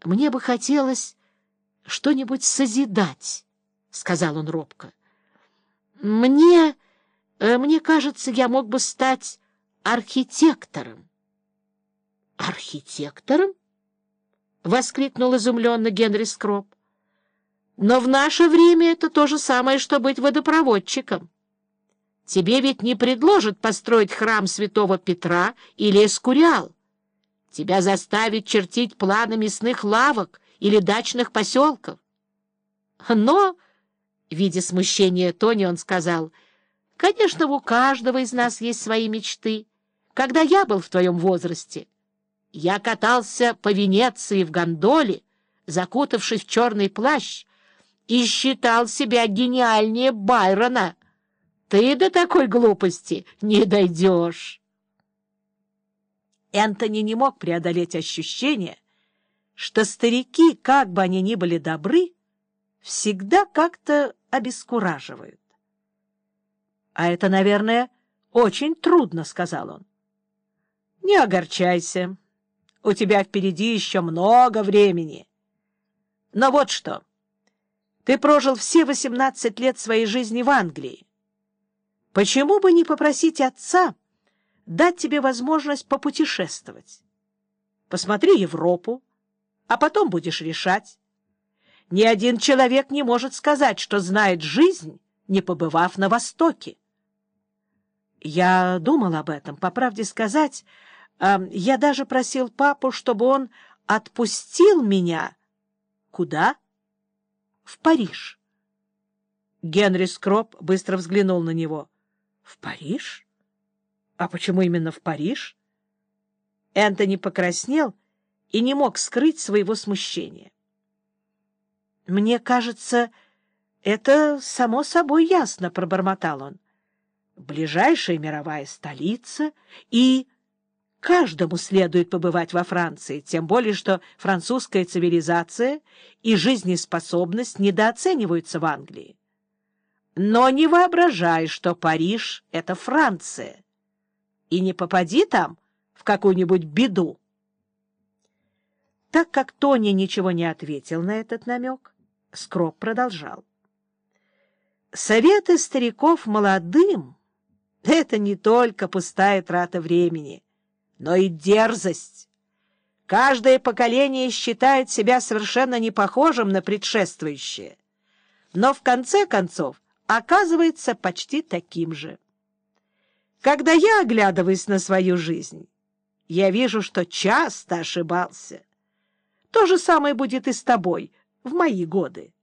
— Мне бы хотелось что-нибудь созидать, — сказал он робко. — Мне... Э, мне кажется, я мог бы стать архитектором. — Архитектором? — воскликнул изумленно Генри Скроп. — Но в наше время это то же самое, что быть водопроводчиком. Тебе ведь не предложат построить храм святого Петра или Эскуриал. Тебя заставят чертить планы мясных лавок или дачных поселков. Но, видя смущение Тони, он сказал, «Конечно, у каждого из нас есть свои мечты. Когда я был в твоем возрасте, я катался по Венеции в гондоле, закутавшись в черный плащ, и считал себя гениальнее Байрона. Ты до такой глупости не дойдешь». Энтони не мог преодолеть ощущение, что старики, как бы они ни были добры, всегда как-то обескураживают. — А это, наверное, очень трудно, — сказал он. — Не огорчайся. У тебя впереди еще много времени. Но вот что. Ты прожил все восемнадцать лет своей жизни в Англии. Почему бы не попросить отца дать тебе возможность попутешествовать. Посмотри Европу, а потом будешь решать. Ни один человек не может сказать, что знает жизнь, не побывав на Востоке. Я думал об этом, по правде сказать, я даже просил папу, чтобы он отпустил меня. Куда? В Париж. Генри Скроп быстро взглянул на него. В Париж? А почему именно в Париж? Энтони покраснел и не мог скрыть своего смущения. «Мне кажется, это само собой ясно», — пробормотал он. «Ближайшая мировая столица, и каждому следует побывать во Франции, тем более что французская цивилизация и жизнеспособность недооцениваются в Англии. Но не воображай, что Париж — это Франция» и не попади там в какую-нибудь беду. Так как Тони ничего не ответил на этот намек, Скроп продолжал. Советы стариков молодым — это не только пустая трата времени, но и дерзость. Каждое поколение считает себя совершенно не похожим на предшествующее, но в конце концов оказывается почти таким же. Когда я оглядываюсь на свою жизнь, я вижу, что часто ошибался. То же самое будет и с тобой в мои годы.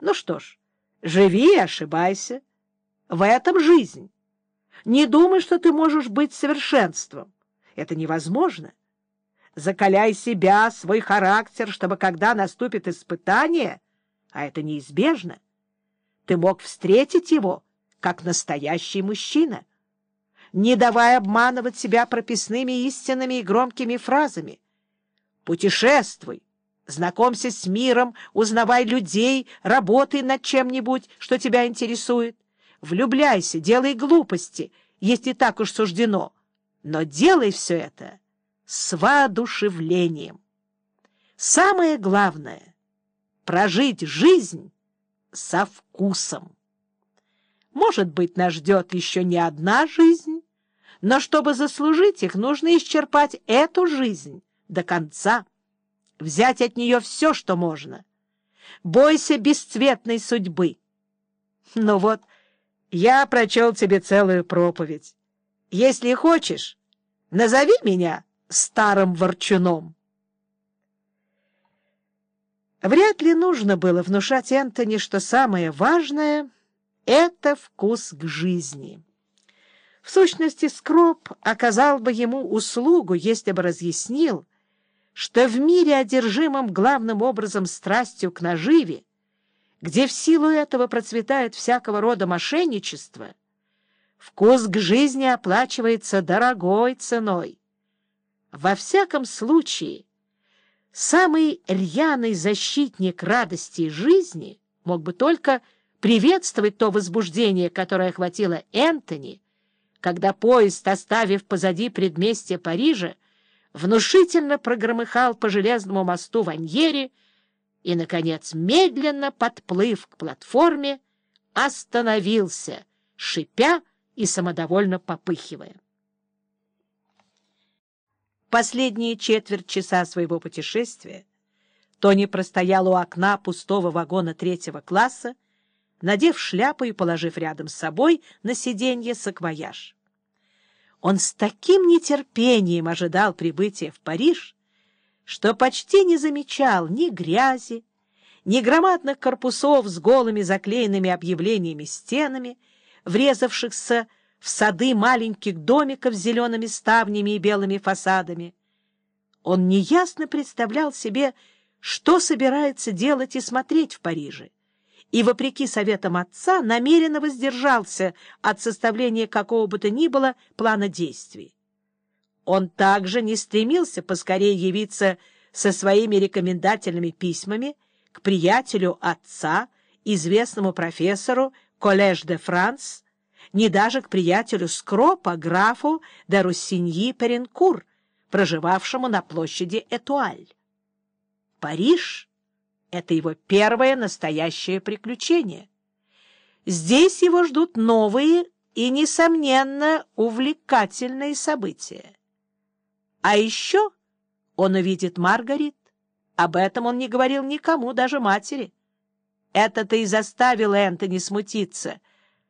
Ну что ж, живи и ошибайся. В этом жизнь. Не думай, что ты можешь быть совершенством. Это невозможно. Закаляй себя, свой характер, чтобы, когда наступит испытание, а это неизбежно, ты мог встретить его как настоящий мужчина не давая обманывать себя прописными истинами и громкими фразами. Путешествуй, знакомься с миром, узнавай людей, работай над чем-нибудь, что тебя интересует. Влюбляйся, делай глупости, если так уж суждено, но делай все это с воодушевлением. Самое главное — прожить жизнь со вкусом. Может быть, нас ждет еще не одна жизнь, но чтобы заслужить их, нужно исчерпать эту жизнь до конца, взять от нее все, что можно. Бойся бесцветной судьбы. Ну вот, я прочел тебе целую проповедь. Если хочешь, назови меня старым ворчуном. Вряд ли нужно было внушать Энтони, что самое важное — это вкус к жизни. В сущности, Скроп оказал бы ему услугу, если бы разъяснил, что в мире, одержимом главным образом страстью к наживе, где в силу этого процветает всякого рода мошенничество, вкус к жизни оплачивается дорогой ценой. Во всяком случае, самый рьяный защитник радости жизни мог бы только приветствовать то возбуждение, которое охватило Энтони, когда поезд, оставив позади предместья Парижа, внушительно прогромыхал по железному мосту Ваньере и, наконец, медленно подплыв к платформе, остановился, шипя и самодовольно попыхивая. Последние четверть часа своего путешествия Тони простоял у окна пустого вагона третьего класса, надев шляпу и положив рядом с собой на сиденье саквояж. Он с таким нетерпением ожидал прибытия в Париж, что почти не замечал ни грязи, ни громадных корпусов с голыми заклеенными объявлениями стенами, врезавшихся в сады маленьких домиков с зелеными ставнями и белыми фасадами. Он неясно представлял себе, что собирается делать и смотреть в Париже, и, вопреки советам отца, намеренно воздержался от составления какого бы то ни было плана действий. Он также не стремился поскорее явиться со своими рекомендательными письмами к приятелю отца, известному профессору Коллеж де Франс, ни даже к приятелю Скропа, графу де Руссиньи Перенкур, проживавшему на площади Этуаль. Париж — это его первое настоящее приключение. Здесь его ждут новые и, несомненно, увлекательные события. А еще он увидит Маргарит. Об этом он не говорил никому, даже матери. Это-то и заставило Энтони смутиться,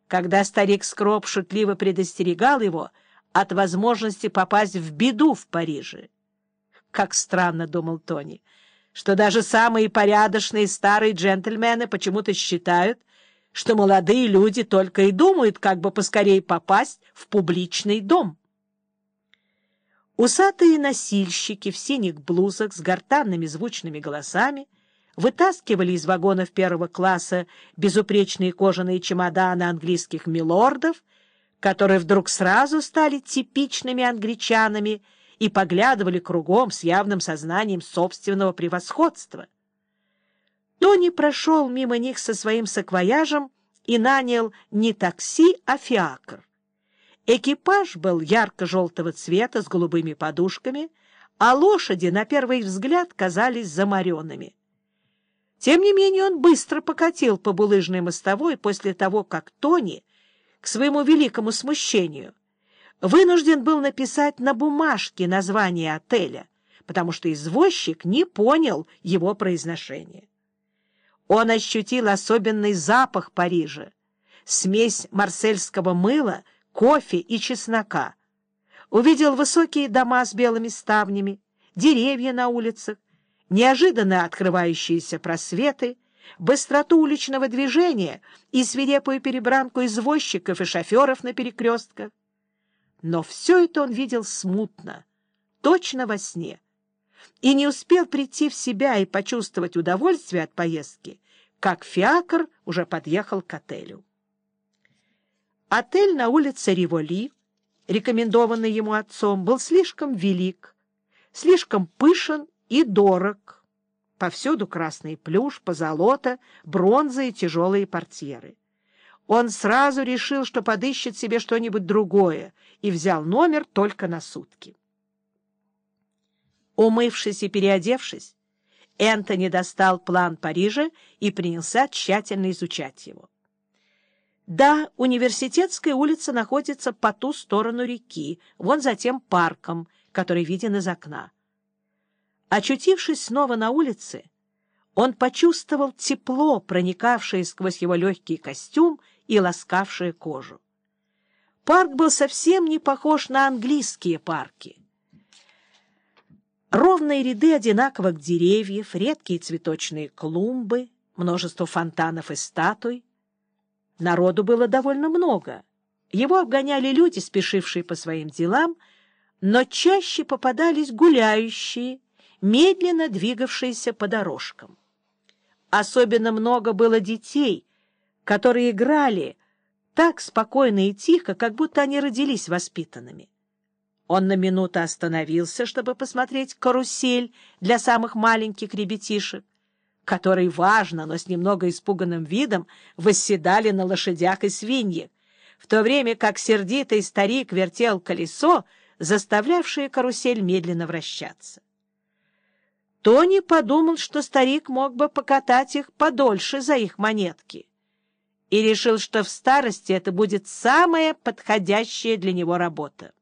когда старик Скроп шутливо предостерегал его от возможности попасть в беду в Париже. Как странно, — думал Тони, — что даже самые порядочные старые джентльмены почему-то считают, что молодые люди только и думают, как бы поскорее попасть в публичный дом. Усатые носильщики в синих блузах с гортанными звучными голосами вытаскивали из вагонов первого класса безупречные кожаные чемоданы английских милордов, которые вдруг сразу стали типичными англичанами — и поглядывали кругом с явным сознанием собственного превосходства. Тони прошел мимо них со своим саквояжем и нанял не такси, а фиакр. Экипаж был ярко-желтого цвета с голубыми подушками, а лошади, на первый взгляд, казались замаренными. Тем не менее он быстро покатил по булыжной мостовой после того, как Тони, к своему великому смущению, вынужден был написать на бумажке название отеля, потому что извозчик не понял его произношения. Он ощутил особенный запах Парижа, смесь марсельского мыла, кофе и чеснока. Увидел высокие дома с белыми ставнями, деревья на улицах, неожиданно открывающиеся просветы, быстроту уличного движения и свирепую перебранку извозчиков и шоферов на перекрестках. Но все это он видел смутно, точно во сне, и не успел прийти в себя и почувствовать удовольствие от поездки, как фиакр уже подъехал к отелю. Отель на улице Риволи, рекомендованный ему отцом, был слишком велик, слишком пышен и дорог. Повсюду красный плюш, позолота, бронза и тяжелые портьеры. Он сразу решил, что подыщет себе что-нибудь другое, и взял номер только на сутки. Умывшись и переодевшись, Энтони достал план Парижа и принялся тщательно изучать его. Да, университетская улица находится по ту сторону реки, вон за тем парком, который виден из окна. Очутившись снова на улице, он почувствовал тепло, проникавшее сквозь его легкий костюм и ласкавшее кожу. Парк был совсем не похож на английские парки. Ровные ряды одинаковых деревьев, редкие цветочные клумбы, множество фонтанов и статуй. Народу было довольно много. Его обгоняли люди, спешившие по своим делам, но чаще попадались гуляющие, медленно двигавшиеся по дорожкам. Особенно много было детей, которые играли, так спокойно и тихо, как будто они родились воспитанными. Он на минуту остановился, чтобы посмотреть карусель для самых маленьких ребятишек, которые, важно, но с немного испуганным видом, восседали на лошадях и свиньях, в то время как сердитый старик вертел колесо, заставлявшие карусель медленно вращаться. Тони подумал, что старик мог бы покатать их подольше за их монетки, и решил, что в старости это будет самая подходящая для него работа.